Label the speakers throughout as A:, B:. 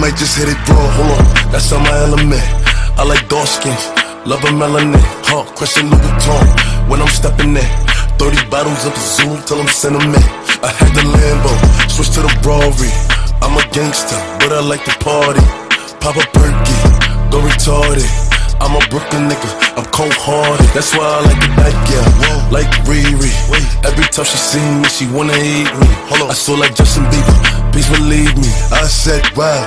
A: might just hit it raw, hold on, that's on my element. I like dark skins, love a melanin, huh? Christian Louis Vuitton when I'm stepping in. 30 bottles of the Zoom till I'm sentiment. I had the Lambo, switch to the Rari. I'm a gangster, but I like to party. Pop a perky, go retarded. I'm a Brooklyn nigga, I'm cold hearted. That's why I like the back, yeah. Like Riri. Every time she see me, she wanna eat me. Hold on. I saw like Justin Bieber, please believe me. I said, wow,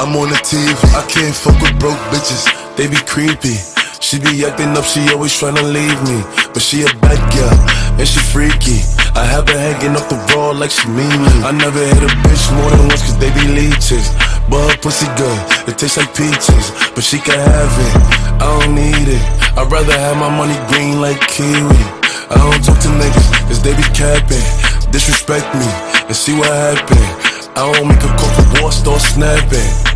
A: I'm on the TV. I can't fuck with broke bitches, they be creepy. She be acting up, she always tryna leave me. But she a bad girl, and she freaky. I have her hanging off the wall like she mean me. I never hit a bitch more than once, cause they be leeches. But her pussy good, it tastes like peaches. But she can have it, I don't need it. I'd rather have my money green like kiwi. I don't talk to niggas, cause they be capping. Disrespect me, and see what happen. I don't make a call for war, start snapping.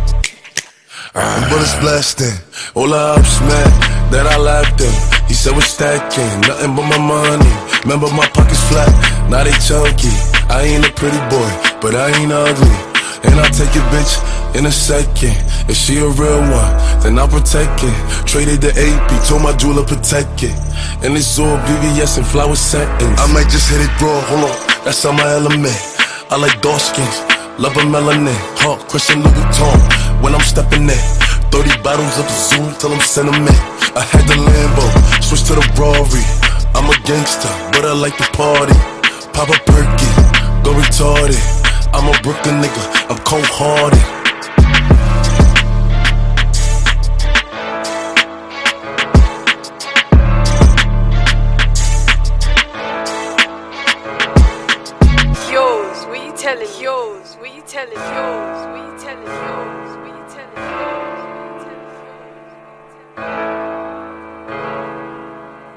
A: Uh, bullets blasting, all the ups, man, that I laughed in. He said we're stacking, nothing but my money. Remember my pockets flat, now they chunky. I ain't a pretty boy, but I ain't ugly. And I'll take your bitch in a second. If she a real one, then I'll protect it. Traded the AP, told my jeweler protect it. And it's all VVS and flower settings. I might just hit it raw, hold on, that's on my element. I like dark skins, love a melanin. Huh, Christian Louis Vuitton when I'm stepping in. 30 bottles of the Zoom till I'm sentiment. I had the Lambo, switch to the Rari. I'm a gangster, but I like to party. Pop a perky, go retarded. I'm a Brooklyn nigga, I'm cold hearted.
B: Telling? Yours, what you telling? Yours, what you telling? Yours?